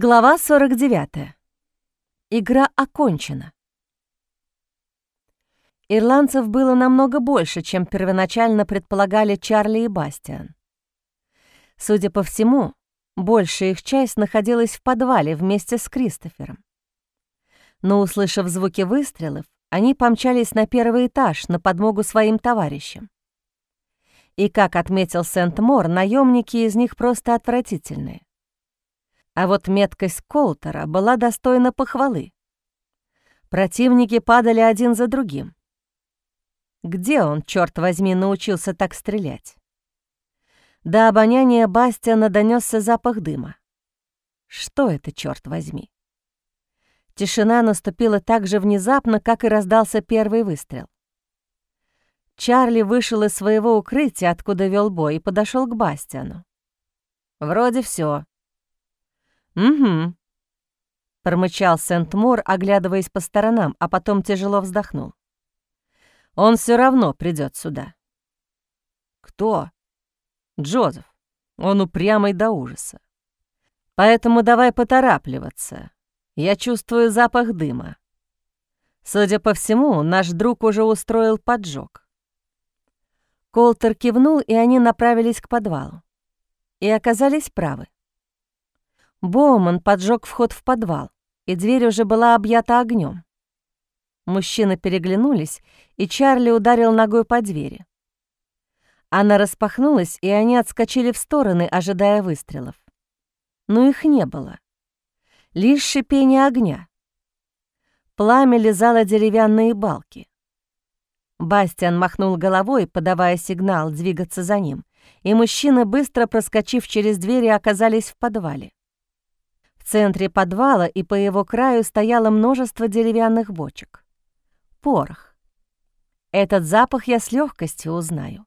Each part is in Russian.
Глава 49. Игра окончена. Ирландцев было намного больше, чем первоначально предполагали Чарли и Бастиан. Судя по всему, большая их часть находилась в подвале вместе с Кристофером. Но, услышав звуки выстрелов, они помчались на первый этаж на подмогу своим товарищам. И, как отметил Сент-Мор, наемники из них просто отвратительные. А вот меткость Колтера была достойна похвалы. Противники падали один за другим. Где он, черт возьми, научился так стрелять? До обоняния Бастиана донесся запах дыма. Что это, черт возьми? Тишина наступила так же внезапно, как и раздался первый выстрел. Чарли вышел из своего укрытия, откуда вел бой, и подошел к Бастиану. «Вроде все, «Угу», — промычал Сент-Мор, оглядываясь по сторонам, а потом тяжело вздохнул. «Он все равно придет сюда». «Кто?» «Джозеф. Он упрямый до ужаса. Поэтому давай поторапливаться. Я чувствую запах дыма. Судя по всему, наш друг уже устроил поджог. Колтер кивнул, и они направились к подвалу. И оказались правы. Боуман поджег вход в подвал, и дверь уже была объята огнем. Мужчины переглянулись, и Чарли ударил ногой по двери. Она распахнулась, и они отскочили в стороны, ожидая выстрелов. Но их не было. Лишь шипение огня. Пламя лизало деревянные балки. Бастиан махнул головой, подавая сигнал двигаться за ним, и мужчины, быстро проскочив через двери, оказались в подвале центре подвала и по его краю стояло множество деревянных бочек. Порох. Этот запах я с легкостью узнаю.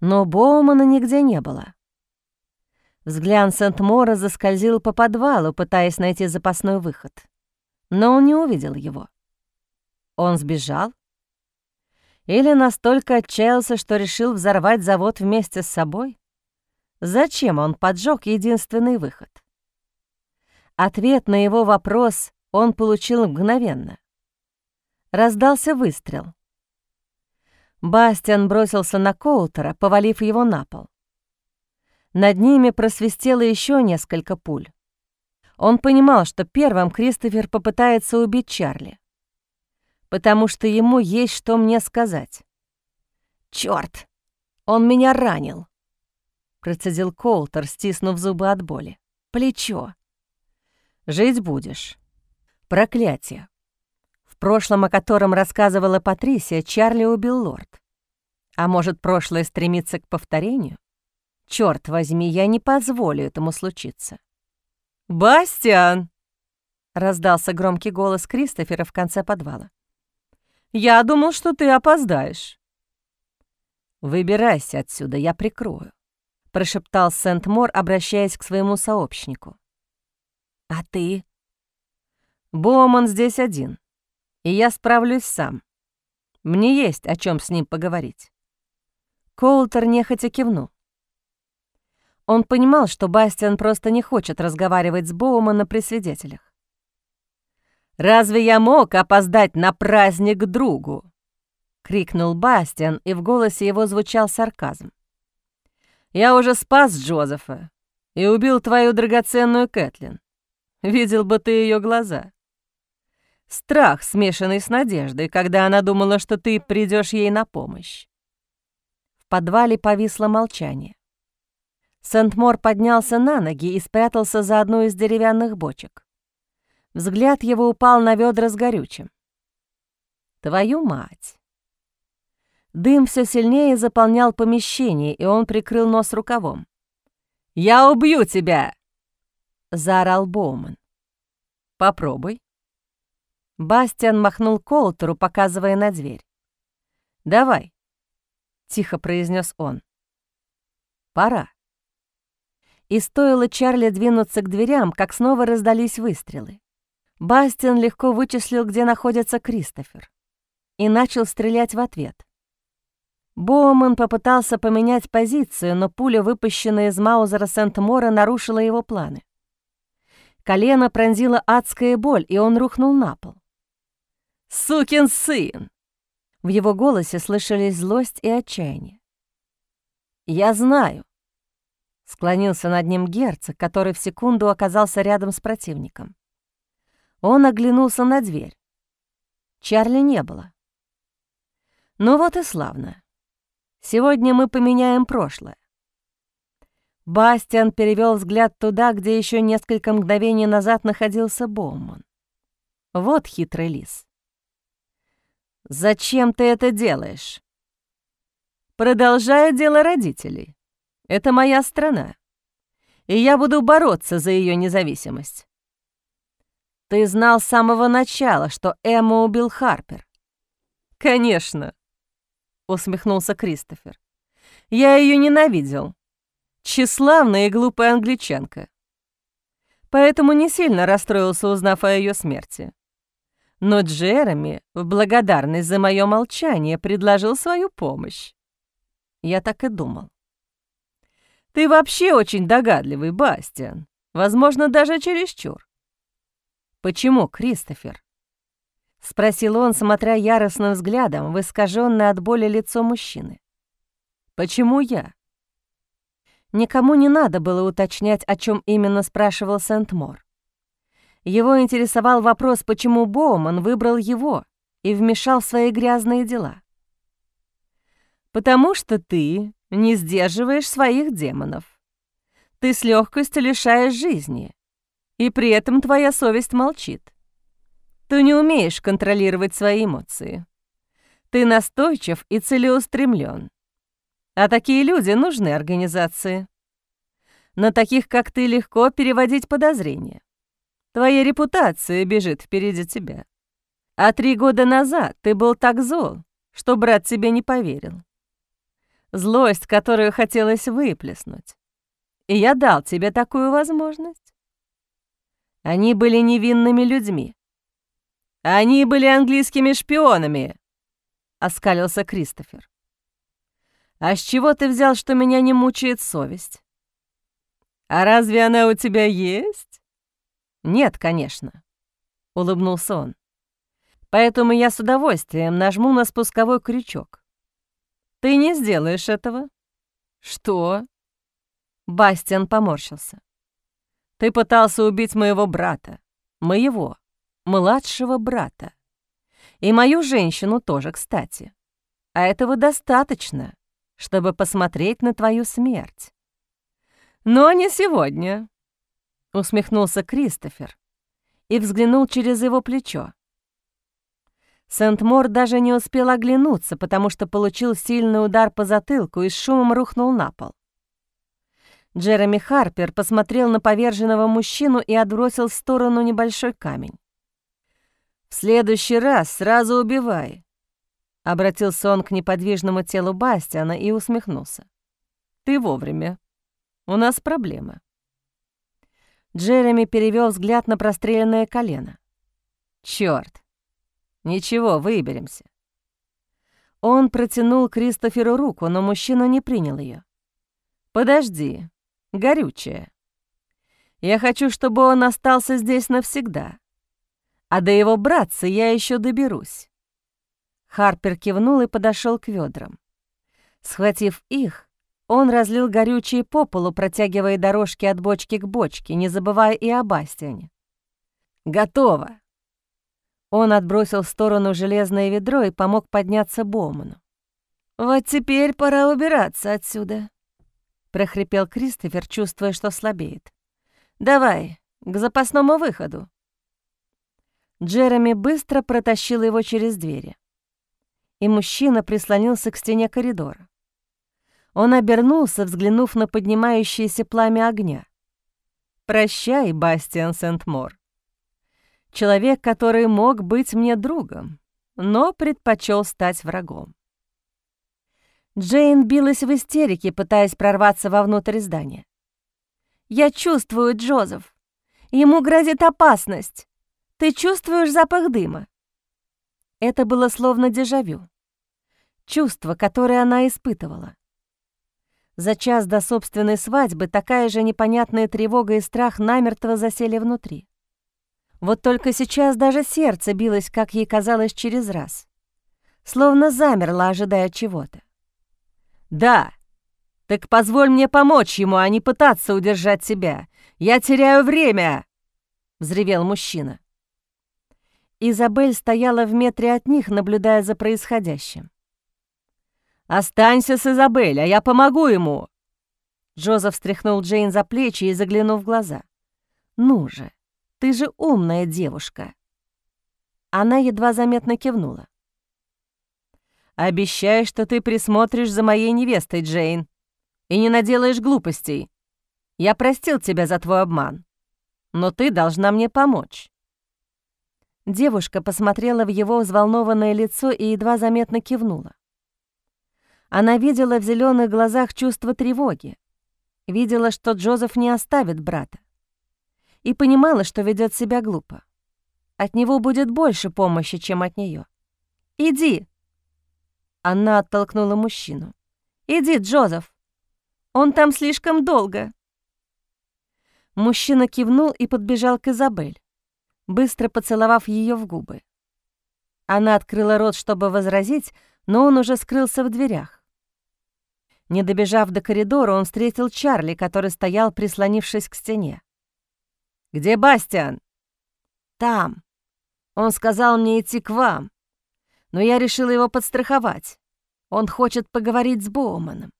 Но Боумана нигде не было. Взгляд Сент-Мора заскользил по подвалу, пытаясь найти запасной выход. Но он не увидел его. Он сбежал? Или настолько отчаялся, что решил взорвать завод вместе с собой? Зачем он поджег единственный выход? Ответ на его вопрос он получил мгновенно. Раздался выстрел. Бастиан бросился на Коутера, повалив его на пол. Над ними просвистело еще несколько пуль. Он понимал, что первым Кристофер попытается убить Чарли, потому что ему есть что мне сказать. «Чёрт! Он меня ранил!» — процедил Коултер, стиснув зубы от боли. «Плечо!» Жить будешь. Проклятие. В прошлом, о котором рассказывала Патрисия, Чарли убил лорд. А может, прошлое стремится к повторению? Черт возьми, я не позволю этому случиться. «Бастиан!» — раздался громкий голос Кристофера в конце подвала. «Я думал, что ты опоздаешь». «Выбирайся отсюда, я прикрою», — прошептал Сент-Мор, обращаясь к своему сообщнику. «А ты?» «Боуман здесь один, и я справлюсь сам. Мне есть о чем с ним поговорить». Коултер нехотя кивнул. Он понимал, что Бастиан просто не хочет разговаривать с Боуманом при свидетелях. «Разве я мог опоздать на праздник другу?» — крикнул Бастиан, и в голосе его звучал сарказм. «Я уже спас Джозефа и убил твою драгоценную Кэтлин. Видел бы ты ее глаза. Страх, смешанный с надеждой, когда она думала, что ты придешь ей на помощь. В подвале повисло молчание. Сент-Мор поднялся на ноги и спрятался за одну из деревянных бочек. Взгляд его упал на ведра с горючим. «Твою мать!» Дым все сильнее заполнял помещение, и он прикрыл нос рукавом. «Я убью тебя!» — заорал Боуман. «Попробуй». Бастиан махнул Колтеру, показывая на дверь. «Давай», — тихо произнес он. «Пора». И стоило Чарли двинуться к дверям, как снова раздались выстрелы. Бастиан легко вычислил, где находится Кристофер, и начал стрелять в ответ. Боуман попытался поменять позицию, но пуля, выпущенная из Маузера Сент-Мора, нарушила его планы. Колено пронзила адская боль, и он рухнул на пол. «Сукин сын!» В его голосе слышались злость и отчаяние. «Я знаю», — склонился над ним герцог, который в секунду оказался рядом с противником. Он оглянулся на дверь. Чарли не было. «Ну вот и славно. Сегодня мы поменяем прошлое. Бастиан перевел взгляд туда, где еще несколько мгновений назад находился Боуман. Вот хитрый лис. «Зачем ты это делаешь?» «Продолжаю дело родителей. Это моя страна, и я буду бороться за ее независимость». «Ты знал с самого начала, что Эмма убил Харпер?» «Конечно», — усмехнулся Кристофер. «Я ее ненавидел, тщеславная и глупая англичанка. Поэтому не сильно расстроился, узнав о ее смерти. Но Джереми, в благодарность за мое молчание, предложил свою помощь. Я так и думал. Ты вообще очень догадливый, Бастиан. Возможно, даже чересчур. Почему, Кристофер? Спросил он, смотря яростным взглядом в искаженное от боли лицо мужчины. Почему я? Никому не надо было уточнять, о чем именно спрашивал Сент-Мор. Его интересовал вопрос, почему Боуман выбрал его и вмешал в свои грязные дела. «Потому что ты не сдерживаешь своих демонов. Ты с легкостью лишаешь жизни, и при этом твоя совесть молчит. Ты не умеешь контролировать свои эмоции. Ты настойчив и целеустремлен. А такие люди нужны организации. На таких, как ты, легко переводить подозрения. Твоя репутация бежит впереди тебя. А три года назад ты был так зол, что брат тебе не поверил. Злость, которую хотелось выплеснуть. И я дал тебе такую возможность. Они были невинными людьми. Они были английскими шпионами, — оскалился Кристофер. «А с чего ты взял, что меня не мучает совесть?» «А разве она у тебя есть?» «Нет, конечно», — улыбнулся он. «Поэтому я с удовольствием нажму на спусковой крючок. Ты не сделаешь этого». «Что?» Бастиан поморщился. «Ты пытался убить моего брата. Моего, младшего брата. И мою женщину тоже, кстати. А этого достаточно, чтобы посмотреть на твою смерть. Но не сегодня, усмехнулся Кристофер и взглянул через его плечо. Сент-Мор даже не успел оглянуться, потому что получил сильный удар по затылку и с шумом рухнул на пол. Джереми Харпер посмотрел на поверженного мужчину и отбросил в сторону небольшой камень. «В следующий раз сразу убивай», Обратился он к неподвижному телу Бастиана и усмехнулся. «Ты вовремя. У нас проблема». Джереми перевел взгляд на простреленное колено. «Чёрт! Ничего, выберемся». Он протянул Кристоферу руку, но мужчина не принял ее. «Подожди, горючая. Я хочу, чтобы он остался здесь навсегда. А до его братца я еще доберусь. Харпер кивнул и подошел к ведрам. Схватив их, он разлил горючее по полу, протягивая дорожки от бочки к бочке, не забывая и о Бастиане. «Готово!» Он отбросил в сторону железное ведро и помог подняться Боуману. «Вот теперь пора убираться отсюда», — прохрипел Кристофер, чувствуя, что слабеет. «Давай, к запасному выходу». Джереми быстро протащил его через двери и мужчина прислонился к стене коридора. Он обернулся, взглянув на поднимающееся пламя огня. «Прощай, Бастиан Сент-Мор. Человек, который мог быть мне другом, но предпочел стать врагом». Джейн билась в истерике, пытаясь прорваться вовнутрь здания. «Я чувствую, Джозеф. Ему грозит опасность. Ты чувствуешь запах дыма?» Это было словно дежавю. Чувство, которое она испытывала. За час до собственной свадьбы такая же непонятная тревога и страх намертво засели внутри. Вот только сейчас даже сердце билось, как ей казалось, через раз. Словно замерло, ожидая чего-то. «Да, так позволь мне помочь ему, а не пытаться удержать себя. Я теряю время!» — взревел мужчина. Изабель стояла в метре от них, наблюдая за происходящим. «Останься с Изабель, а я помогу ему!» Джозеф встряхнул Джейн за плечи и заглянул в глаза. «Ну же, ты же умная девушка!» Она едва заметно кивнула. «Обещай, что ты присмотришь за моей невестой, Джейн, и не наделаешь глупостей. Я простил тебя за твой обман, но ты должна мне помочь». Девушка посмотрела в его взволнованное лицо и едва заметно кивнула. Она видела в зеленых глазах чувство тревоги, видела, что Джозеф не оставит брата, и понимала, что ведет себя глупо. От него будет больше помощи, чем от нее. «Иди!» Она оттолкнула мужчину. «Иди, Джозеф! Он там слишком долго!» Мужчина кивнул и подбежал к Изабель, быстро поцеловав ее в губы. Она открыла рот, чтобы возразить, но он уже скрылся в дверях. Не добежав до коридора, он встретил Чарли, который стоял, прислонившись к стене. «Где Бастиан?» «Там. Он сказал мне идти к вам, но я решила его подстраховать. Он хочет поговорить с Боуманом».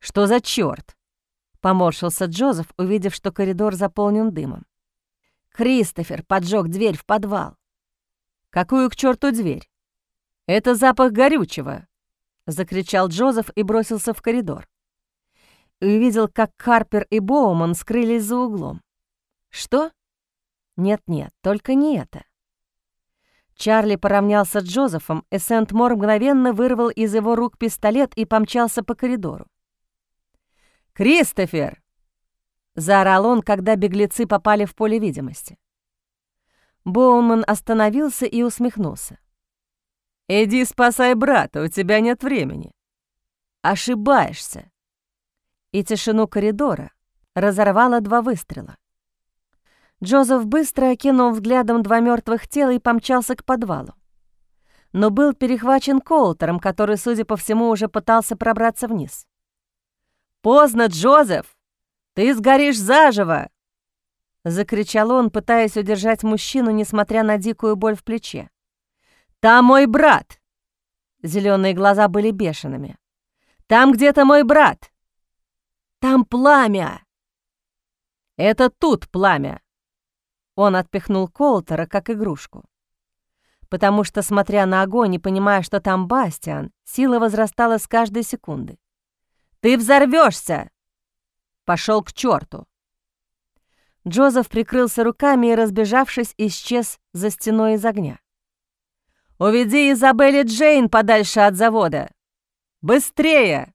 «Что за чёрт?» — поморщился Джозеф, увидев, что коридор заполнен дымом. Кристофер поджег дверь в подвал. «Какую к черту дверь?» «Это запах горючего», — закричал Джозеф и бросился в коридор. И увидел, как Харпер и Боуман скрылись за углом. «Что?» «Нет-нет, только не это». Чарли поравнялся с Джозефом, и Сент-Мор мгновенно вырвал из его рук пистолет и помчался по коридору. «Кристофер!» — заорал он, когда беглецы попали в поле видимости. Боуман остановился и усмехнулся. «Иди спасай брата, у тебя нет времени». «Ошибаешься». И тишину коридора разорвало два выстрела. Джозеф быстро окинул взглядом два мертвых тела и помчался к подвалу. Но был перехвачен Колтером, который, судя по всему, уже пытался пробраться вниз. «Поздно, Джозеф! Ты сгоришь заживо!» Закричал он, пытаясь удержать мужчину, несмотря на дикую боль в плече. Там мой брат!» Зеленые глаза были бешеными. «Там где-то мой брат! Там пламя!» «Это тут пламя!» Он отпихнул Колтера, как игрушку. Потому что, смотря на огонь и понимая, что там Бастиан, сила возрастала с каждой секунды. «Ты взорвешься! Пошел к черту! Джозеф прикрылся руками и, разбежавшись, исчез за стеной из огня. «Уведи Изабель и Джейн подальше от завода! Быстрее!»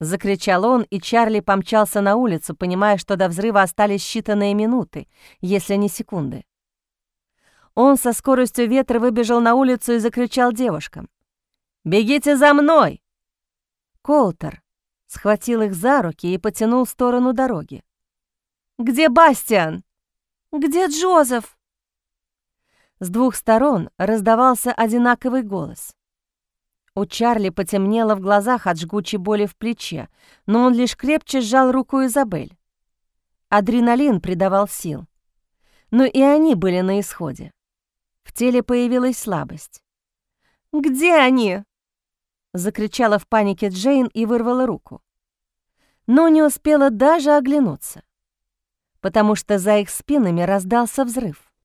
Закричал он, и Чарли помчался на улицу, понимая, что до взрыва остались считанные минуты, если не секунды. Он со скоростью ветра выбежал на улицу и закричал девушкам. «Бегите за мной!» Колтер схватил их за руки и потянул в сторону дороги. «Где Бастиан? Где Джозеф?» С двух сторон раздавался одинаковый голос. У Чарли потемнело в глазах от жгучей боли в плече, но он лишь крепче сжал руку Изабель. Адреналин придавал сил. Но и они были на исходе. В теле появилась слабость. «Где они?» — закричала в панике Джейн и вырвала руку. Но не успела даже оглянуться, потому что за их спинами раздался взрыв.